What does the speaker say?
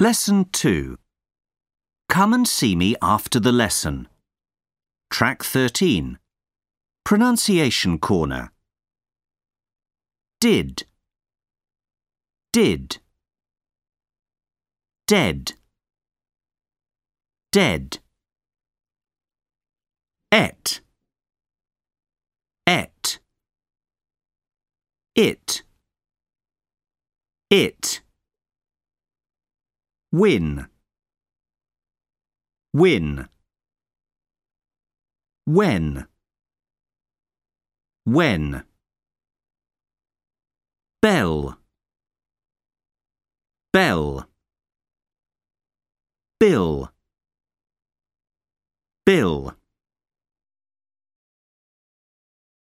Lesson 2. Come and see me after the lesson. Track 13. Pronunciation Corner. Did. Did. Dead. Dead. Et. Et. It. It. Win. Win. When. When. Bell. Bell. Bill. Bill.